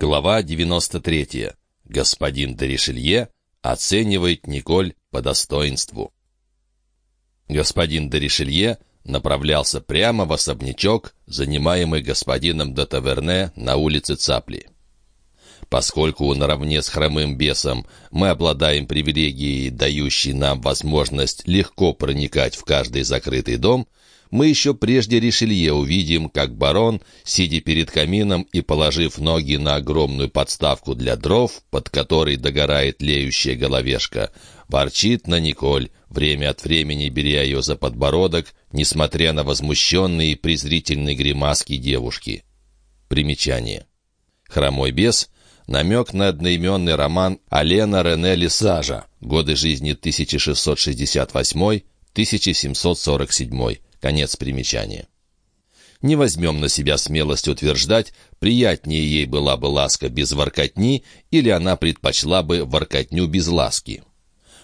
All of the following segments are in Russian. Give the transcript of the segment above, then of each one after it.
Глава 93. Господин де Ришелье оценивает Николь по достоинству. Господин де Ришелье направлялся прямо в особнячок, занимаемый господином де Таверне на улице Цапли. Поскольку наравне с хромым бесом мы обладаем привилегией, дающей нам возможность легко проникать в каждый закрытый дом, мы еще прежде Ришелье увидим, как барон, сидя перед камином и положив ноги на огромную подставку для дров, под которой догорает леющая головешка, ворчит на Николь, время от времени беря ее за подбородок, несмотря на возмущенные и презрительные гримаски девушки. Примечание. «Хромой бес» — намек на одноименный роман Алена Рене Лисажа, годы жизни 1668-1747, Конец примечания. Не возьмем на себя смелость утверждать, приятнее ей была бы ласка без воркотни, или она предпочла бы воркотню без ласки.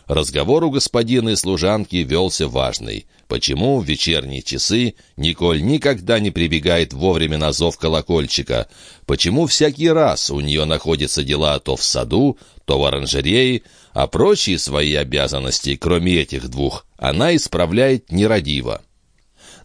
Разговор у господина и служанки велся важный. Почему в вечерние часы Николь никогда не прибегает вовремя на зов колокольчика? Почему всякий раз у нее находятся дела то в саду, то в оранжерее, а прочие свои обязанности, кроме этих двух, она исправляет нерадиво?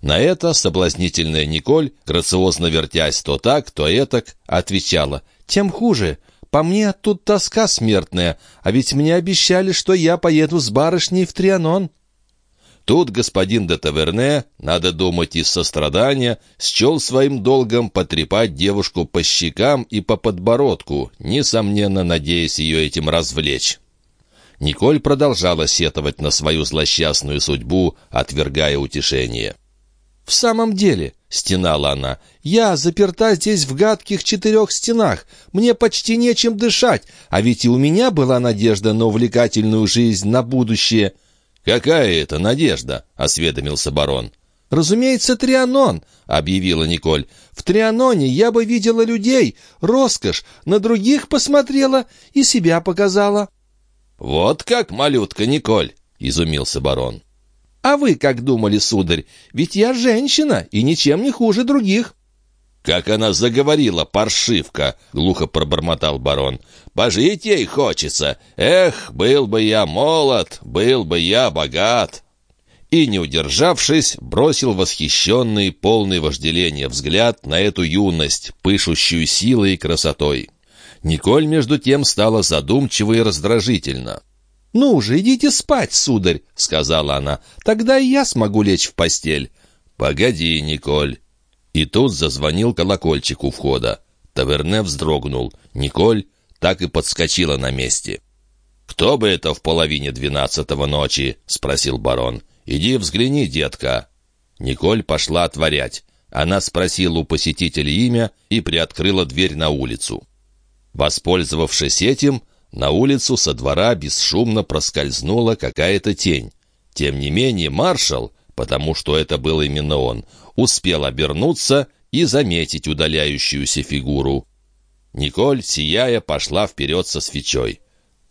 На это соблазнительная Николь, грациозно вертясь то так, то этак, отвечала «Тем хуже. По мне тут тоска смертная, а ведь мне обещали, что я поеду с барышней в Трианон». Тут господин де Таверне, надо думать из сострадания, счел своим долгом потрепать девушку по щекам и по подбородку, несомненно, надеясь ее этим развлечь. Николь продолжала сетовать на свою злосчастную судьбу, отвергая утешение. «В самом деле», — стенала она, — «я заперта здесь в гадких четырех стенах. Мне почти нечем дышать, а ведь и у меня была надежда на увлекательную жизнь, на будущее». «Какая это надежда?» — осведомился барон. «Разумеется, Трианон», — объявила Николь. «В Трианоне я бы видела людей, роскошь, на других посмотрела и себя показала». «Вот как, малютка Николь!» — изумился барон. А вы как думали, сударь? Ведь я женщина и ничем не хуже других». «Как она заговорила, паршивка!» — глухо пробормотал барон. «Пожить ей хочется! Эх, был бы я молод, был бы я богат!» И, не удержавшись, бросил восхищенный, полный вожделения взгляд на эту юность, пышущую силой и красотой. Николь, между тем, стала задумчива и раздражительна. «Ну уже идите спать, сударь», — сказала она. «Тогда и я смогу лечь в постель». «Погоди, Николь». И тут зазвонил колокольчик у входа. Таверне вздрогнул. Николь так и подскочила на месте. «Кто бы это в половине двенадцатого ночи?» — спросил барон. «Иди взгляни, детка». Николь пошла отворять. Она спросила у посетителя имя и приоткрыла дверь на улицу. Воспользовавшись этим, на улицу со двора бесшумно проскользнула какая-то тень. Тем не менее маршал, потому что это был именно он, успел обернуться и заметить удаляющуюся фигуру. Николь, сияя, пошла вперед со свечой.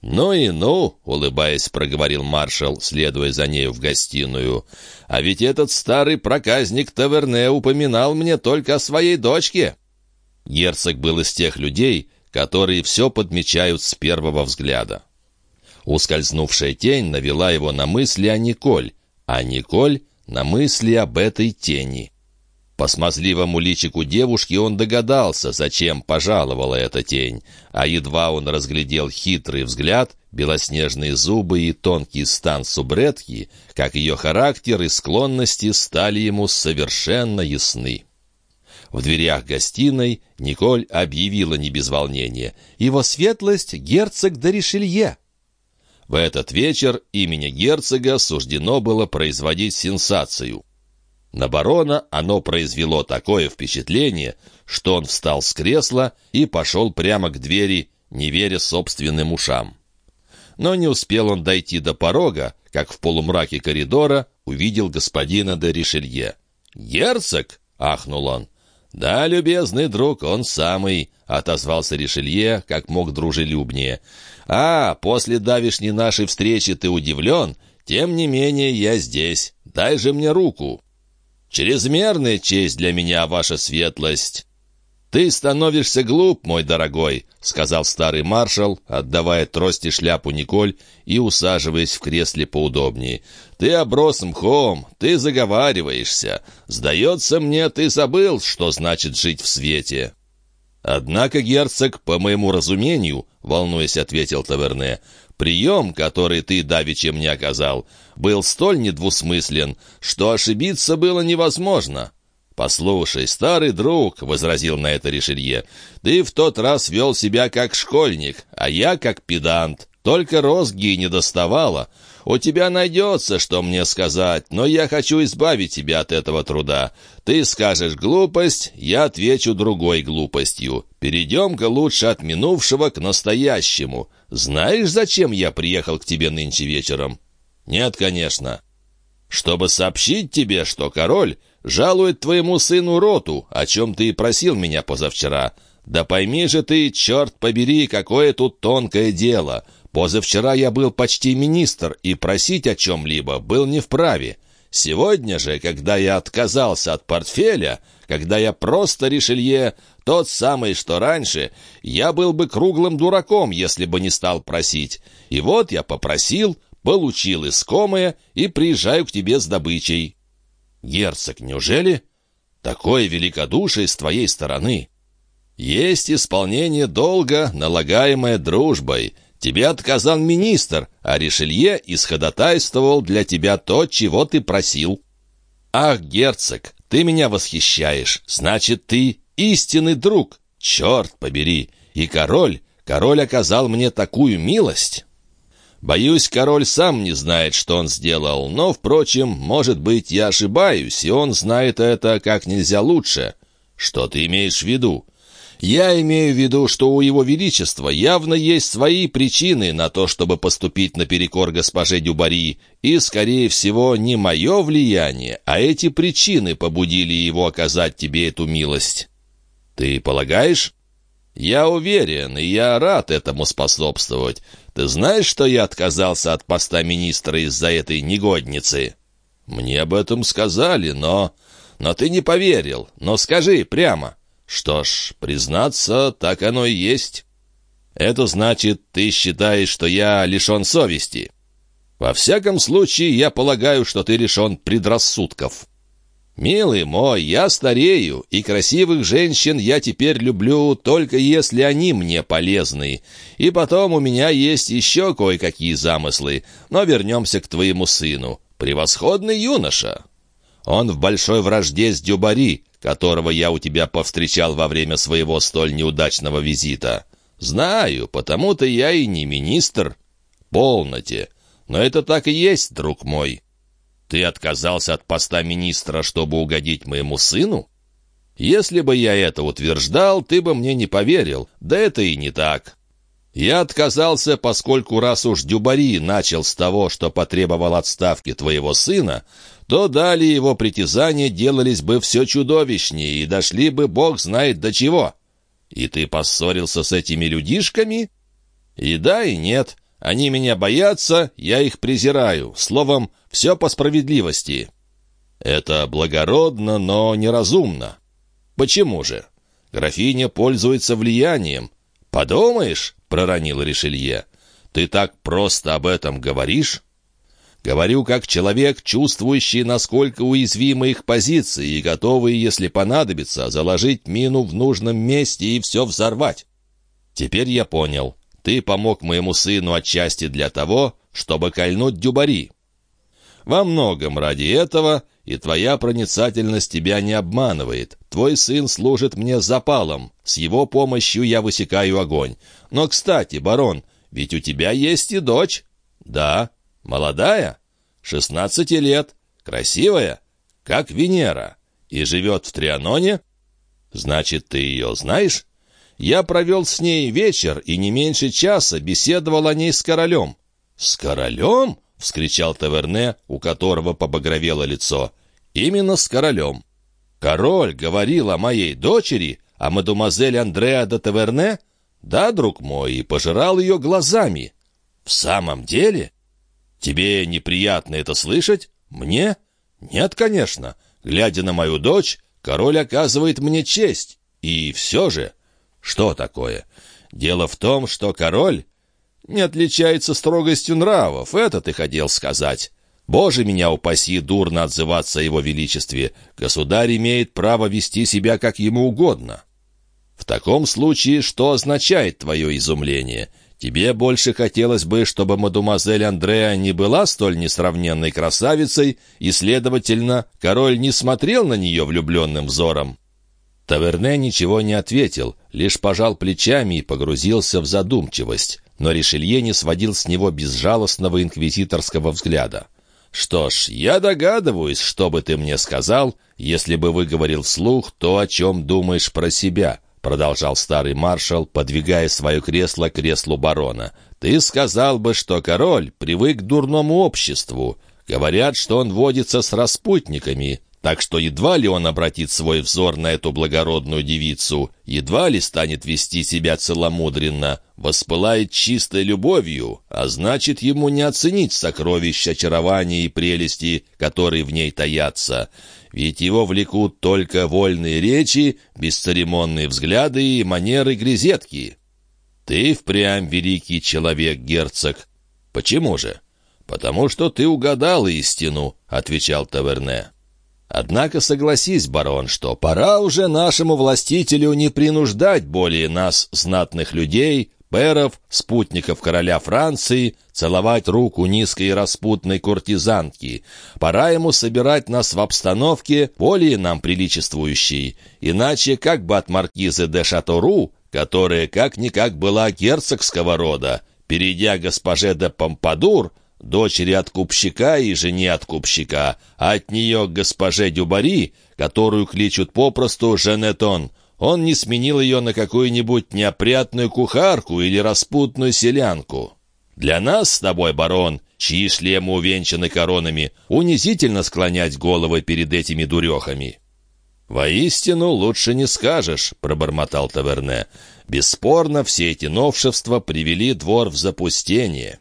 «Ну и ну!» — улыбаясь, проговорил маршал, следуя за нею в гостиную. «А ведь этот старый проказник Таверне упоминал мне только о своей дочке!» Герцог был из тех людей, которые все подмечают с первого взгляда. Ускользнувшая тень навела его на мысли о Николь, а Николь — на мысли об этой тени. По смазливому личику девушки он догадался, зачем пожаловала эта тень, а едва он разглядел хитрый взгляд, белоснежные зубы и тонкий стан субретки, как ее характер и склонности стали ему совершенно ясны. В дверях гостиной Николь объявила не без волнения. «Его светлость — герцог де Ришелье». В этот вечер имени герцога суждено было производить сенсацию. На барона оно произвело такое впечатление, что он встал с кресла и пошел прямо к двери, не веря собственным ушам. Но не успел он дойти до порога, как в полумраке коридора увидел господина де Ришелье. «Герцог!» — ахнул он. «Да, любезный друг, он самый», — отозвался Ришелье, как мог дружелюбнее. «А, после давишней нашей встречи ты удивлен? Тем не менее я здесь. Дай же мне руку». «Чрезмерная честь для меня, ваша светлость». «Ты становишься глуп, мой дорогой», — сказал старый маршал, отдавая трости шляпу Николь и усаживаясь в кресле поудобнее. «Ты оброс мхом, ты заговариваешься. Сдается мне, ты забыл, что значит жить в свете». «Однако, герцог, по моему разумению, — волнуясь, ответил Таверне, — прием, который ты давеча мне оказал, был столь недвусмыслен, что ошибиться было невозможно». «Послушай, старый друг», — возразил на это Ришелье, — «ты в тот раз вел себя как школьник, а я как педант. Только розги не доставало. У тебя найдется, что мне сказать, но я хочу избавить тебя от этого труда. Ты скажешь глупость, я отвечу другой глупостью. Перейдем-ка лучше от минувшего к настоящему. Знаешь, зачем я приехал к тебе нынче вечером?» «Нет, конечно». «Чтобы сообщить тебе, что король жалует твоему сыну роту, о чем ты и просил меня позавчера. Да пойми же ты, черт побери, какое тут тонкое дело. Позавчера я был почти министр, и просить о чем-либо был не вправе. Сегодня же, когда я отказался от портфеля, когда я просто Ришелье, тот самый, что раньше, я был бы круглым дураком, если бы не стал просить. И вот я попросил, получил искомое и приезжаю к тебе с добычей. «Герцог, неужели? Такое великодушие с твоей стороны!» «Есть исполнение долга, налагаемое дружбой. Тебе отказал министр, а Ришелье исходотайствовал для тебя то, чего ты просил». «Ах, герцог, ты меня восхищаешь. Значит, ты истинный друг. Черт побери! И король, король оказал мне такую милость!» Боюсь, король сам не знает, что он сделал, но, впрочем, может быть, я ошибаюсь, и он знает это как нельзя лучше. Что ты имеешь в виду? Я имею в виду, что у его величества явно есть свои причины на то, чтобы поступить наперекор госпоже Дюбари, и, скорее всего, не мое влияние, а эти причины побудили его оказать тебе эту милость. Ты полагаешь? Я уверен, и я рад этому способствовать. Ты знаешь, что я отказался от поста министра из-за этой негодницы? Мне об этом сказали, но... Но ты не поверил. Но скажи прямо. Что ж, признаться, так оно и есть. Это значит, ты считаешь, что я лишен совести. Во всяком случае, я полагаю, что ты лишен предрассудков. «Милый мой, я старею, и красивых женщин я теперь люблю только если они мне полезны. И потом у меня есть еще кое-какие замыслы. Но вернемся к твоему сыну. Превосходный юноша. Он в большой вражде с Дюбари, которого я у тебя повстречал во время своего столь неудачного визита. Знаю, потому-то я и не министр. Полноте. Но это так и есть, друг мой». Ты отказался от поста министра, чтобы угодить моему сыну? Если бы я это утверждал, ты бы мне не поверил. Да это и не так. Я отказался, поскольку раз уж Дюбари начал с того, что потребовал отставки твоего сына, то далее его притязания делались бы все чудовищнее и дошли бы бог знает до чего. И ты поссорился с этими людишками? И да, и нет. Они меня боятся, я их презираю. Словом, все по справедливости. Это благородно, но неразумно. Почему же? Графиня пользуется влиянием. Подумаешь, — проронил Ришелье, — ты так просто об этом говоришь? Говорю как человек, чувствующий, насколько уязвимы их позиции и готовый, если понадобится, заложить мину в нужном месте и все взорвать. Теперь я понял. Ты помог моему сыну отчасти для того, чтобы кольнуть Дюбари. Во многом ради этого, и твоя проницательность тебя не обманывает. Твой сын служит мне запалом, с его помощью я высекаю огонь. Но, кстати, барон, ведь у тебя есть и дочь. Да, молодая, шестнадцати лет, красивая, как Венера, и живет в Трианоне. Значит, ты ее знаешь? Я провел с ней вечер и не меньше часа беседовал о ней с королем». «С королем?» — вскричал Таверне, у которого побагровело лицо. «Именно с королем. Король говорил о моей дочери, о мадемуазель Андреа де Таверне? Да, друг мой, и пожирал ее глазами. В самом деле? Тебе неприятно это слышать? Мне? Нет, конечно. Глядя на мою дочь, король оказывает мне честь. И все же... Что такое? Дело в том, что король не отличается строгостью нравов, это ты хотел сказать. Боже меня упаси, дурно отзываться о его величестве. Государь имеет право вести себя как ему угодно. В таком случае, что означает твое изумление? Тебе больше хотелось бы, чтобы мадемуазель Андреа не была столь несравненной красавицей, и, следовательно, король не смотрел на нее влюбленным взором. Таверне ничего не ответил, лишь пожал плечами и погрузился в задумчивость, но Ришелье не сводил с него безжалостного инквизиторского взгляда. «Что ж, я догадываюсь, что бы ты мне сказал, если бы выговорил вслух то, о чем думаешь про себя», продолжал старый маршал, подвигая свое кресло к креслу барона. «Ты сказал бы, что король привык к дурному обществу. Говорят, что он водится с распутниками, так что едва ли он обратит свой взор на эту благородную девицу, едва ли станет вести себя целомудренно, воспылает чистой любовью, а значит, ему не оценить сокровища очарования и прелести, которые в ней таятся. Ведь его влекут только вольные речи, бесцеремонные взгляды и манеры грезетки. Ты впрямь великий человек, герцог. Почему же? Потому что ты угадал истину, — отвечал Таверне. Однако согласись, барон, что пора уже нашему властителю не принуждать более нас, знатных людей, пэров, спутников короля Франции, целовать руку низкой распутной куртизанки. Пора ему собирать нас в обстановке, более нам приличествующей. Иначе как бы от маркизы де Шатору, которая как-никак была герцогского рода, перейдя госпоже де Помпадур, дочери откупщика и жене откупщика, а от нее к госпоже Дюбари, которую кличут попросту Женетон. Он не сменил ее на какую-нибудь неопрятную кухарку или распутную селянку. Для нас с тобой, барон, чьи шлемы увенчаны коронами, унизительно склонять головы перед этими дурехами». «Воистину лучше не скажешь», — пробормотал Таверне. «Бесспорно, все эти новшества привели двор в запустение».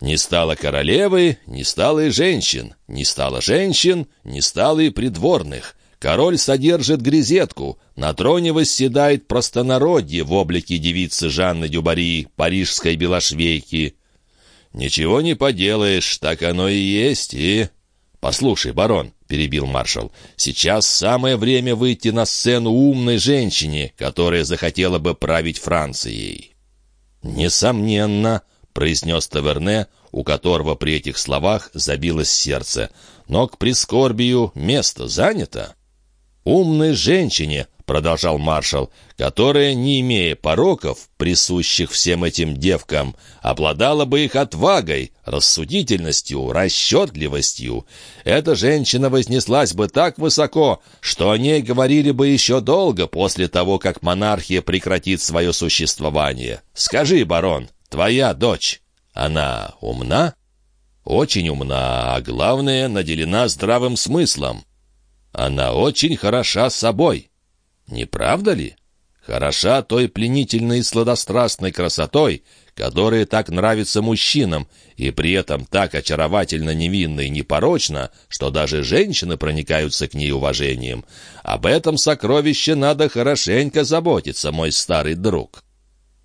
Не стало королевы, не стало и женщин, не стало женщин, не стало и придворных. Король содержит грезетку, на троне восседает простонародье в облике девицы Жанны Дюбари, парижской белошвейки. «Ничего не поделаешь, так оно и есть, и...» «Послушай, барон», — перебил маршал, — «сейчас самое время выйти на сцену умной женщине, которая захотела бы править Францией». «Несомненно», — произнес Таверне, у которого при этих словах забилось сердце. «Но к прискорбию место занято». «Умной женщине», — продолжал маршал, «которая, не имея пороков, присущих всем этим девкам, обладала бы их отвагой, рассудительностью, расчетливостью. Эта женщина вознеслась бы так высоко, что о ней говорили бы еще долго после того, как монархия прекратит свое существование. Скажи, барон, Твоя дочь, она умна? Очень умна, а главное, наделена здравым смыслом. Она очень хороша собой. Не правда ли? Хороша той пленительной и сладострастной красотой, которая так нравится мужчинам, и при этом так очаровательно невинна и непорочна, что даже женщины проникаются к ней уважением. Об этом сокровище надо хорошенько заботиться, мой старый друг».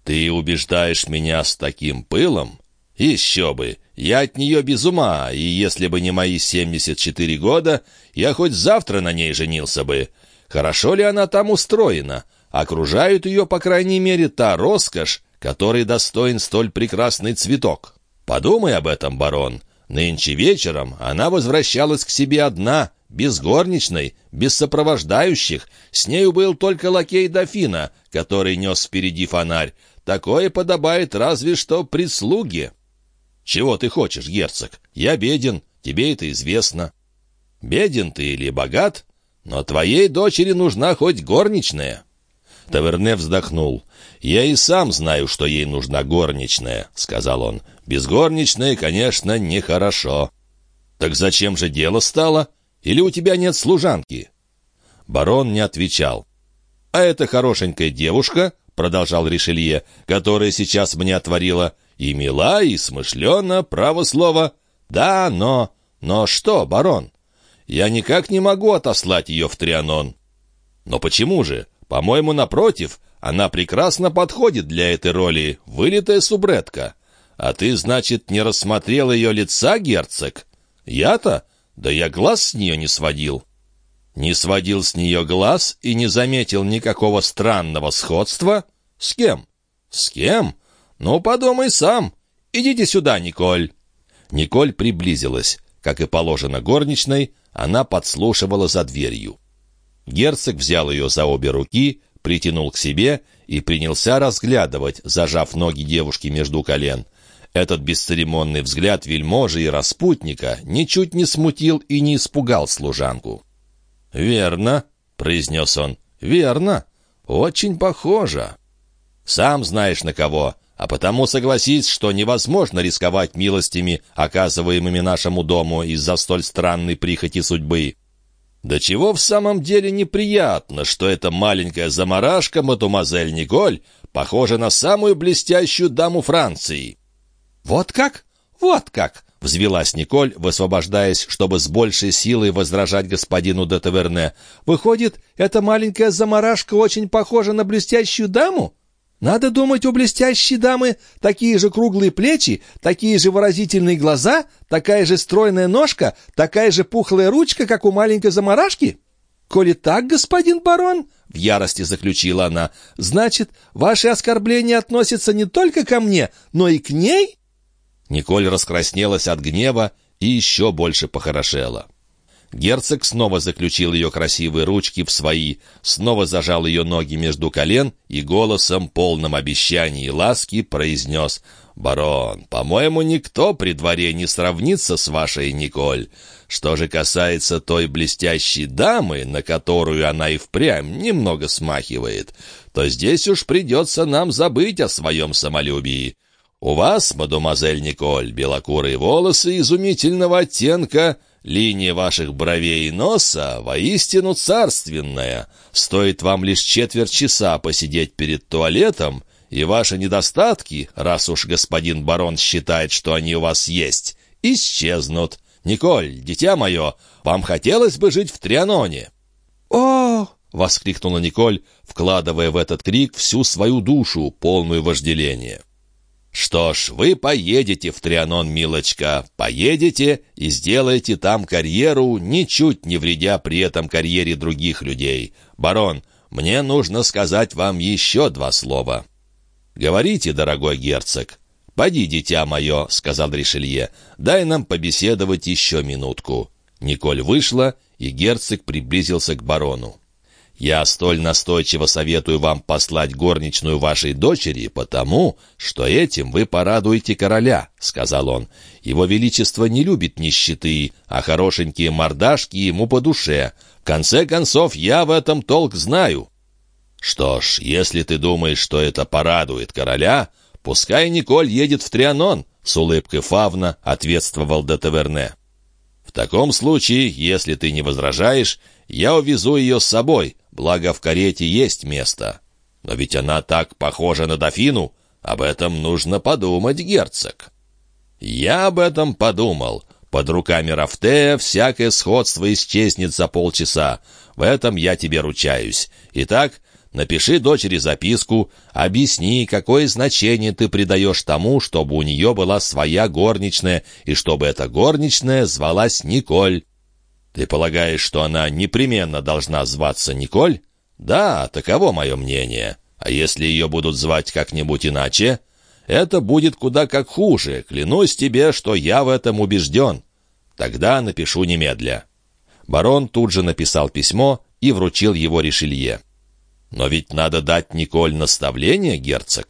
«Ты убеждаешь меня с таким пылом?» «Еще бы! Я от нее без ума, и если бы не мои 74 года, я хоть завтра на ней женился бы. Хорошо ли она там устроена? Окружают ее, по крайней мере, та роскошь, которой достоин столь прекрасный цветок. Подумай об этом, барон. Нынче вечером она возвращалась к себе одна, без горничной, без сопровождающих. С нею был только лакей дофина, который нес впереди фонарь. Такое подобает разве что прислуге. Чего ты хочешь, герцог? Я беден, тебе это известно. Беден ты или богат, но твоей дочери нужна хоть горничная. Таверне вздохнул. «Я и сам знаю, что ей нужна горничная», — сказал он. «Без горничной, конечно, нехорошо». «Так зачем же дело стало? Или у тебя нет служанки?» Барон не отвечал. «А эта хорошенькая девушка, — продолжал Ришелье, — которая сейчас мне отворила, и мила, и смышлена, право слово. Да, но... Но что, барон? Я никак не могу отослать ее в Трианон. Но почему же? По-моему, напротив, она прекрасно подходит для этой роли, вылитая субретка. А ты, значит, не рассмотрел ее лица, герцог? Я-то? Да я глаз с нее не сводил». Не сводил с нее глаз и не заметил никакого странного сходства? С кем? С кем? Ну, подумай сам. Идите сюда, Николь. Николь приблизилась. Как и положено горничной, она подслушивала за дверью. Герцог взял ее за обе руки, притянул к себе и принялся разглядывать, зажав ноги девушки между колен. Этот бесцеремонный взгляд вельможи и распутника ничуть не смутил и не испугал служанку. «Верно», — произнес он, — «верно. Очень похоже. Сам знаешь на кого, а потому согласись, что невозможно рисковать милостями, оказываемыми нашему дому из-за столь странной прихоти судьбы. Да чего в самом деле неприятно, что эта маленькая заморашка, мадемуазель Николь, похожа на самую блестящую даму Франции». «Вот как? Вот как!» — взвелась Николь, высвобождаясь, чтобы с большей силой возражать господину де Таверне. «Выходит, эта маленькая заморашка очень похожа на блестящую даму?» «Надо думать, у блестящей дамы такие же круглые плечи, такие же выразительные глаза, такая же стройная ножка, такая же пухлая ручка, как у маленькой заморашки?» «Коли так, господин барон, — в ярости заключила она, — значит, ваши оскорбления относятся не только ко мне, но и к ней?» Николь раскраснелась от гнева и еще больше похорошела. Герцог снова заключил ее красивые ручки в свои, снова зажал ее ноги между колен и голосом, полным обещаний и ласки, произнес «Барон, по-моему, никто при дворе не сравнится с вашей Николь. Что же касается той блестящей дамы, на которую она и впрямь немного смахивает, то здесь уж придется нам забыть о своем самолюбии. У вас, мадемуазель Николь, белокурые волосы изумительного оттенка, линия ваших бровей и носа воистину царственная. Стоит вам лишь четверть часа посидеть перед туалетом, и ваши недостатки, раз уж господин барон считает, что они у вас есть, исчезнут. Николь, дитя мое, вам хотелось бы жить в Трианоне?» «О!» — воскликнула Николь, вкладывая в этот крик всю свою душу, полную вожделения. «Что ж, вы поедете в Трианон, милочка, поедете и сделаете там карьеру, ничуть не вредя при этом карьере других людей. Барон, мне нужно сказать вам еще два слова». «Говорите, дорогой герцог». «Поди, дитя мое», — сказал Ришелье, — «дай нам побеседовать еще минутку». Николь вышла, и герцог приблизился к барону. Я столь настойчиво советую вам послать горничную вашей дочери, потому что этим вы порадуете короля», — сказал он. «Его величество не любит нищеты, а хорошенькие мордашки ему по душе. В конце концов, я в этом толк знаю». «Что ж, если ты думаешь, что это порадует короля, пускай Николь едет в Трианон», — с улыбкой Фавна ответствовал де Таверне. «В таком случае, если ты не возражаешь, я увезу ее с собой, благо в карете есть место. Но ведь она так похожа на дофину, об этом нужно подумать, герцог. Я об этом подумал. Под руками Рафтея всякое сходство исчезнет за полчаса. В этом я тебе ручаюсь. Итак, напиши дочери записку, объясни, какое значение ты придаешь тому, чтобы у нее была своя горничная, и чтобы эта горничная звалась Николь. Ты полагаешь, что она непременно должна зваться Николь? Да, таково мое мнение. А если ее будут звать как-нибудь иначе? Это будет куда как хуже. Клянусь тебе, что я в этом убежден. Тогда напишу немедля». Барон тут же написал письмо и вручил его Ришелье. «Но ведь надо дать Николь наставление, герцог».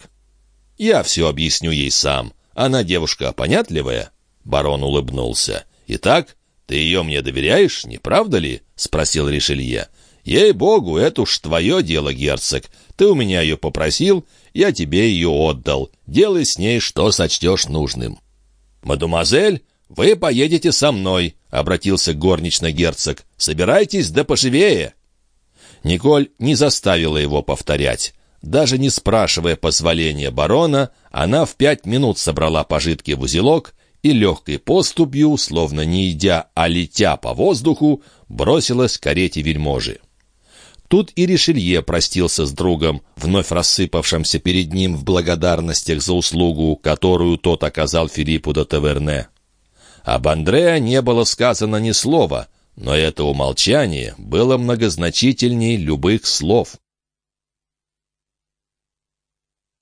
«Я все объясню ей сам. Она девушка понятливая». Барон улыбнулся. «Итак, «Ты ее мне доверяешь, не правда ли?» — спросил Ришелье. «Ей-богу, это уж твое дело, герцог. Ты у меня ее попросил, я тебе ее отдал. Делай с ней, что сочтешь нужным». «Мадемуазель, вы поедете со мной», — обратился горничный герцог. «Собирайтесь да поживее». Николь не заставила его повторять. Даже не спрашивая позволения барона, она в пять минут собрала пожитки в узелок и легкой поступью, словно не идя, а летя по воздуху, бросилась к карете вельможи. Тут и Ришелье простился с другом, вновь рассыпавшимся перед ним в благодарностях за услугу, которую тот оказал Филиппу де Таверне. Об Андреа не было сказано ни слова, но это умолчание было многозначительней любых слов.